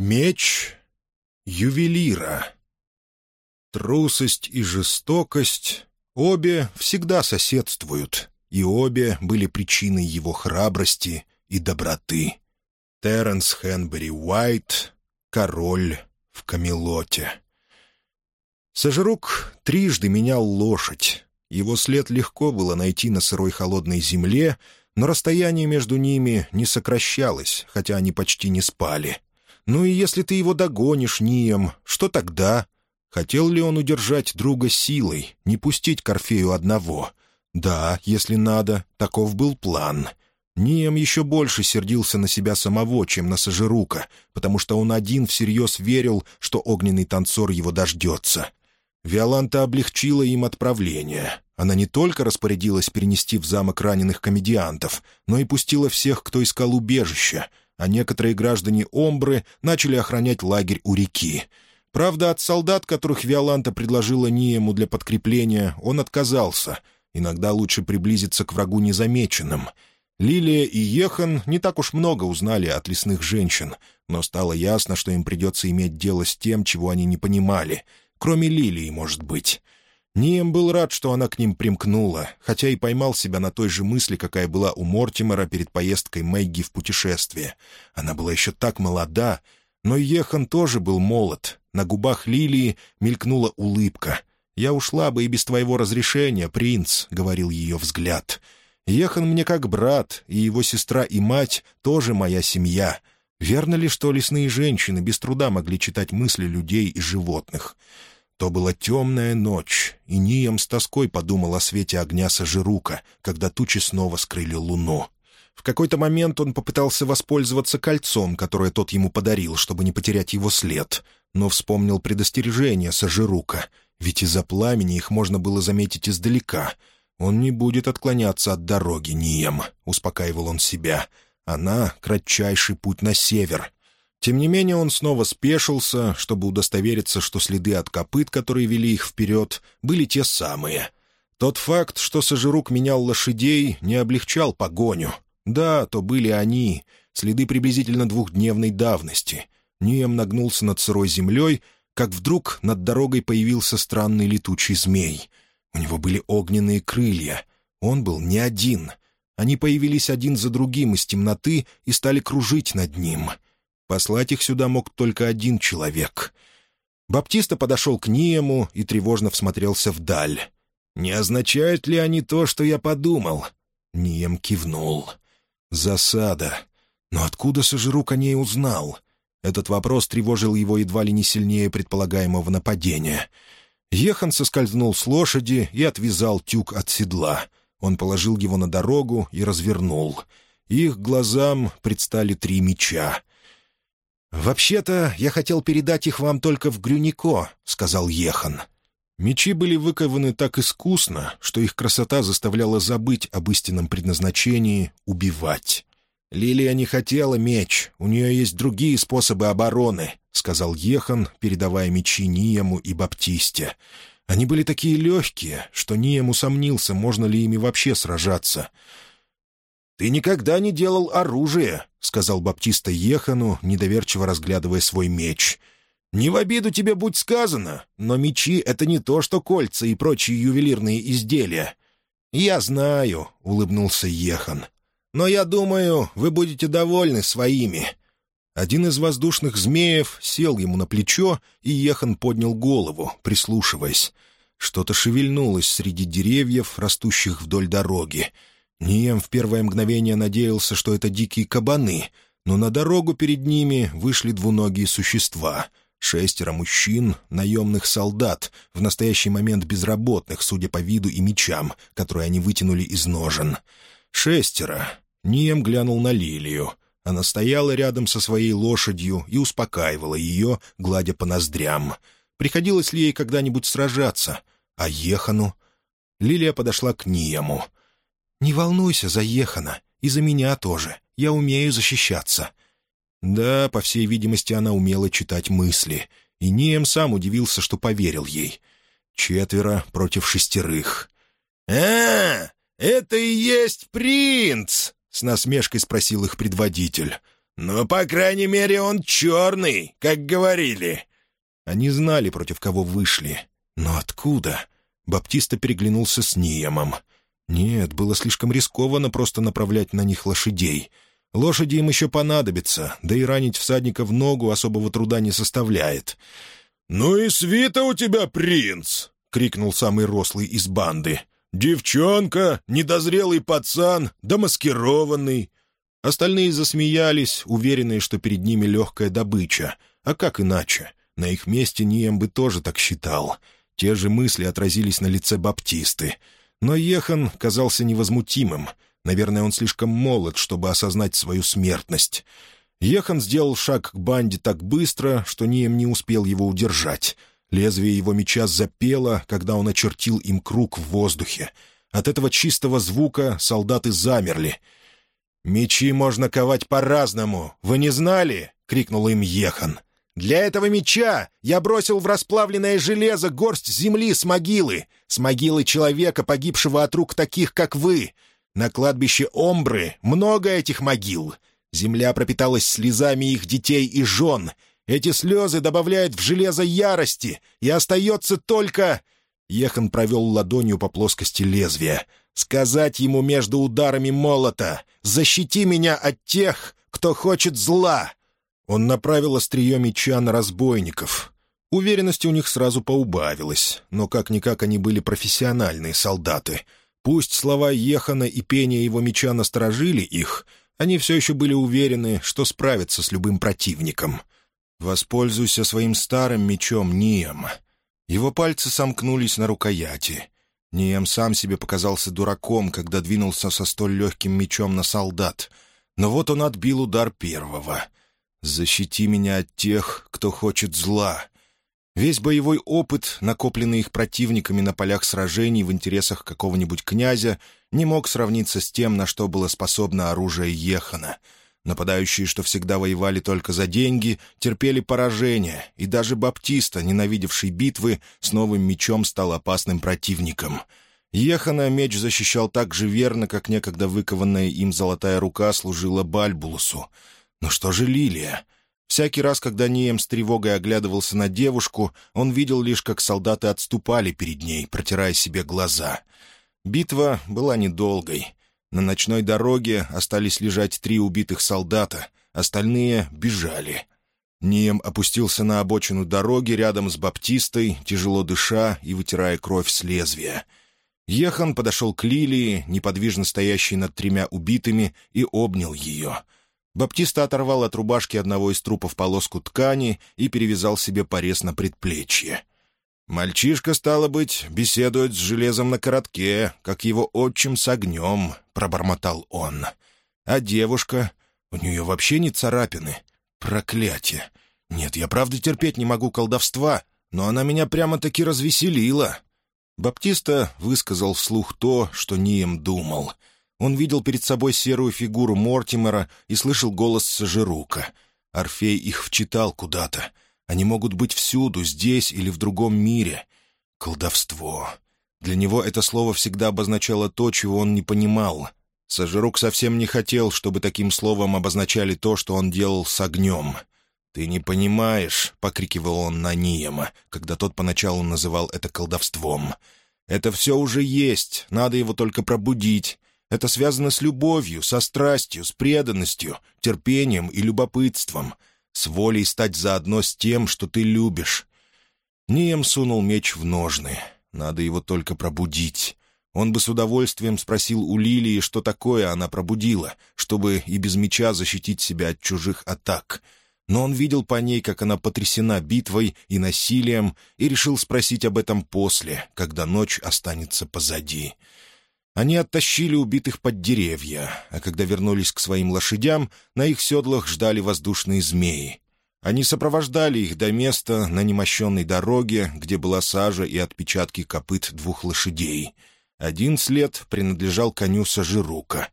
Меч ювелира. Трусость и жестокость обе всегда соседствуют, и обе были причиной его храбрости и доброты. Терренс Хенбери Уайт, король в Камелоте. Сожрук трижды менял лошадь. Его след легко было найти на сырой холодной земле, но расстояние между ними не сокращалось, хотя они почти не спали — ну и если ты его догонишь, Нием, что тогда? Хотел ли он удержать друга силой, не пустить Корфею одного? Да, если надо, таков был план. Нием еще больше сердился на себя самого, чем на Сажирука, потому что он один всерьез верил, что огненный танцор его дождется. Виоланта облегчила им отправление. Она не только распорядилась перенести в замок раненых комедиантов, но и пустила всех, кто искал убежища, а некоторые граждане Омбры начали охранять лагерь у реки. Правда, от солдат, которых Виоланта предложила Ниему для подкрепления, он отказался. Иногда лучше приблизиться к врагу незамеченным. Лилия и Ехан не так уж много узнали от лесных женщин, но стало ясно, что им придется иметь дело с тем, чего они не понимали. Кроме Лилии, может быть. Нием был рад, что она к ним примкнула, хотя и поймал себя на той же мысли, какая была у Мортимера перед поездкой Мэгги в путешествие. Она была еще так молода, но Ехан тоже был молод. На губах Лилии мелькнула улыбка. «Я ушла бы и без твоего разрешения, принц», — говорил ее взгляд. «Ехан мне как брат, и его сестра и мать тоже моя семья. Верно ли, что лесные женщины без труда могли читать мысли людей и животных?» То была темная ночь, и Нием с тоской подумал о свете огня Сажирука, когда тучи снова скрыли луну. В какой-то момент он попытался воспользоваться кольцом, которое тот ему подарил, чтобы не потерять его след, но вспомнил предостережение Сажирука, ведь из-за пламени их можно было заметить издалека. «Он не будет отклоняться от дороги, Нием», — успокаивал он себя. «Она — кратчайший путь на север, тем не менее он снова спешился, чтобы удостовериться, что следы от копыт, которые вели их вперед, были те самые. Тот факт, что Сажирук менял лошадей, не облегчал погоню. Да, то были они, следы приблизительно двухдневной давности. Нием нагнулся над сырой землей, как вдруг над дорогой появился странный летучий змей. У него были огненные крылья. Он был не один. Они появились один за другим из темноты и стали кружить над ним — Послать их сюда мог только один человек. Баптиста подошел к Ниему и тревожно всмотрелся вдаль. «Не означают ли они то, что я подумал?» Нием кивнул. «Засада. Но откуда Сожрук о ней узнал?» Этот вопрос тревожил его едва ли не сильнее предполагаемого нападения. Ехан соскользнул с лошади и отвязал тюк от седла. Он положил его на дорогу и развернул. Их глазам предстали три меча. «Вообще-то я хотел передать их вам только в Грюнико», — сказал Ехан. Мечи были выкованы так искусно, что их красота заставляла забыть об истинном предназначении — убивать. «Лилия не хотела меч, у нее есть другие способы обороны», — сказал Ехан, передавая мечи Ниему и Баптисте. Они были такие легкие, что Нием усомнился, можно ли ими вообще сражаться. «Ты никогда не делал оружие», — сказал Баптиста Ехану, недоверчиво разглядывая свой меч. «Не в обиду тебе будь сказано, но мечи — это не то, что кольца и прочие ювелирные изделия». «Я знаю», — улыбнулся Ехан. «Но я думаю, вы будете довольны своими». Один из воздушных змеев сел ему на плечо, и Ехан поднял голову, прислушиваясь. Что-то шевельнулось среди деревьев, растущих вдоль дороги. Нием в первое мгновение надеялся, что это дикие кабаны, но на дорогу перед ними вышли двуногие существа. Шестеро мужчин, наемных солдат, в настоящий момент безработных, судя по виду и мечам, которые они вытянули из ножен. Шестеро. Нием глянул на Лилию. Она стояла рядом со своей лошадью и успокаивала ее, гладя по ноздрям. Приходилось ли ей когда-нибудь сражаться? А Ехану? Лилия подошла к Ниему — «Не волнуйся за Ехана, и за меня тоже. Я умею защищаться». Да, по всей видимости, она умела читать мысли, и Нием сам удивился, что поверил ей. Четверо против шестерых. «А, это и есть принц!» — с насмешкой спросил их предводитель. «Но, по крайней мере, он черный, как говорили». Они знали, против кого вышли. Но откуда? Баптиста переглянулся с Ниемом. Нет, было слишком рискованно просто направлять на них лошадей. Лошади им еще понадобятся, да и ранить всадника в ногу особого труда не составляет. «Ну и свита у тебя, принц!» — крикнул самый рослый из банды. «Девчонка, недозрелый пацан, домаскированный». Остальные засмеялись, уверенные, что перед ними легкая добыча. А как иначе? На их месте Нием бы тоже так считал. Те же мысли отразились на лице Баптисты. Но Ехан казался невозмутимым. Наверное, он слишком молод, чтобы осознать свою смертность. Ехан сделал шаг к банде так быстро, что Нием не успел его удержать. Лезвие его меча запело, когда он очертил им круг в воздухе. От этого чистого звука солдаты замерли. «Мечи можно ковать по-разному, вы не знали?» — крикнул им Ехан. Для этого меча я бросил в расплавленное железо горсть земли с могилы, с могилы человека, погибшего от рук таких, как вы. На кладбище Омбры много этих могил. Земля пропиталась слезами их детей и жен. Эти слезы добавляют в железо ярости, и остается только...» Ехан провел ладонью по плоскости лезвия. «Сказать ему между ударами молота, защити меня от тех, кто хочет зла!» Он направил острие меча на разбойников. Уверенности у них сразу поубавилось, но как-никак они были профессиональные солдаты. Пусть слова Ехана и пение его меча насторожили их, они все еще были уверены, что справятся с любым противником. «Воспользуйся своим старым мечом, Нием». Его пальцы сомкнулись на рукояти. Нием сам себе показался дураком, когда двинулся со столь легким мечом на солдат. Но вот он отбил удар первого — «Защити меня от тех, кто хочет зла». Весь боевой опыт, накопленный их противниками на полях сражений в интересах какого-нибудь князя, не мог сравниться с тем, на что было способно оружие Ехана. Нападающие, что всегда воевали только за деньги, терпели поражение, и даже Баптиста, ненавидевший битвы, с новым мечом стал опасным противником. Ехана меч защищал так же верно, как некогда выкованная им золотая рука служила Бальбулусу — но что же Лилия? Всякий раз, когда Нием с тревогой оглядывался на девушку, он видел лишь, как солдаты отступали перед ней, протирая себе глаза. Битва была недолгой. На ночной дороге остались лежать три убитых солдата, остальные бежали. Нием опустился на обочину дороги рядом с Баптистой, тяжело дыша и вытирая кровь с лезвия. Ехан подошел к Лилии, неподвижно стоящей над тремя убитыми, и обнял ее — Баптиста оторвал от рубашки одного из трупов полоску ткани и перевязал себе порез на предплечье. «Мальчишка, стало быть, беседует с железом на коротке, как его отчим с огнем», — пробормотал он. «А девушка? У нее вообще не царапины. Проклятие! Нет, я правда терпеть не могу колдовства, но она меня прямо-таки развеселила». Баптиста высказал вслух то, что Нием думал — он видел перед собой серую фигуру Мортимера и слышал голос Сажирука. Орфей их вчитал куда-то. Они могут быть всюду, здесь или в другом мире. Колдовство. Для него это слово всегда обозначало то, чего он не понимал. Сажирук совсем не хотел, чтобы таким словом обозначали то, что он делал с огнем. «Ты не понимаешь», — покрикивал он на Ниема, когда тот поначалу называл это колдовством. «Это все уже есть, надо его только пробудить. Это связано с любовью, со страстью, с преданностью, терпением и любопытством, с волей стать заодно с тем, что ты любишь. Нием сунул меч в ножны. Надо его только пробудить. Он бы с удовольствием спросил у Лилии, что такое она пробудила, чтобы и без меча защитить себя от чужих атак. Но он видел по ней, как она потрясена битвой и насилием, и решил спросить об этом после, когда ночь останется позади. Они оттащили убитых под деревья, а когда вернулись к своим лошадям, на их седлах ждали воздушные змеи. Они сопровождали их до места на немощенной дороге, где была сажа и отпечатки копыт двух лошадей. Один след принадлежал коню Сажирука.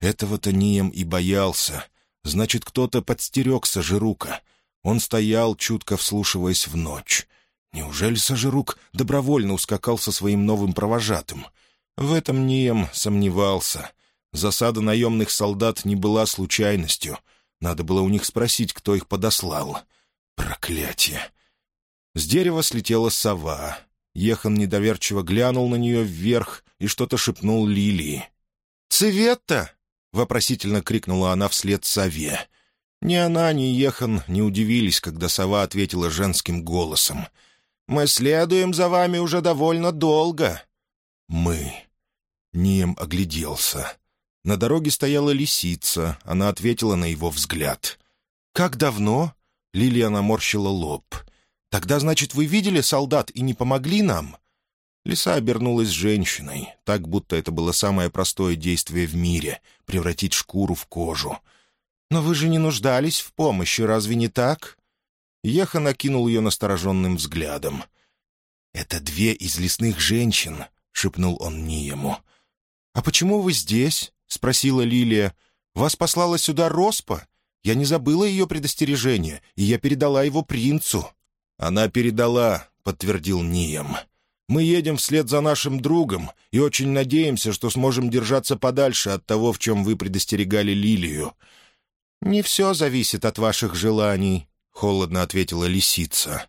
Этого-то Нием и боялся. Значит, кто-то подстерег Сажирука. Он стоял, чутко вслушиваясь в ночь. Неужели Сажирук добровольно ускакал со своим новым провожатым — в этом Нием сомневался. Засада наемных солдат не была случайностью. Надо было у них спросить, кто их подослал. Проклятие! С дерева слетела сова. Ехан недоверчиво глянул на нее вверх и что-то шепнул Лилии. «Цветта!» — вопросительно крикнула она вслед сове. Ни она, ни Ехан не удивились, когда сова ответила женским голосом. «Мы следуем за вами уже довольно долго». «Мы». Нием огляделся. На дороге стояла лисица. Она ответила на его взгляд. «Как давно?» — Лилия наморщила лоб. «Тогда, значит, вы видели солдат и не помогли нам?» Лиса обернулась женщиной, так будто это было самое простое действие в мире — превратить шкуру в кожу. «Но вы же не нуждались в помощи, разве не так?» Еха накинул ее настороженным взглядом. «Это две из лесных женщин», — шепнул он Ниему. «А почему вы здесь?» — спросила Лилия. «Вас послала сюда Роспа? Я не забыла ее предостережение, и я передала его принцу». «Она передала», — подтвердил Нием. «Мы едем вслед за нашим другом и очень надеемся, что сможем держаться подальше от того, в чем вы предостерегали Лилию». «Не все зависит от ваших желаний», — холодно ответила лисица.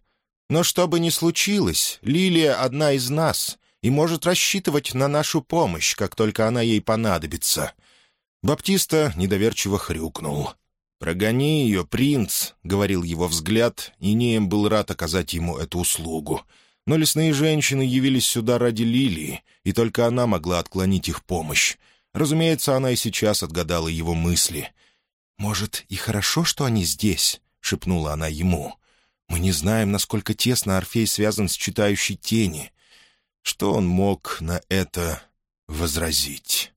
«Но что бы ни случилось, Лилия одна из нас и может рассчитывать на нашу помощь, как только она ей понадобится». Баптиста недоверчиво хрюкнул. «Прогони ее, принц», — говорил его взгляд, и Неем был рад оказать ему эту услугу. Но лесные женщины явились сюда ради Лилии, и только она могла отклонить их помощь. Разумеется, она и сейчас отгадала его мысли. «Может, и хорошо, что они здесь?» — шепнула она ему. «Мы не знаем, насколько тесно Орфей связан с читающей тени. Что он мог на это возразить?»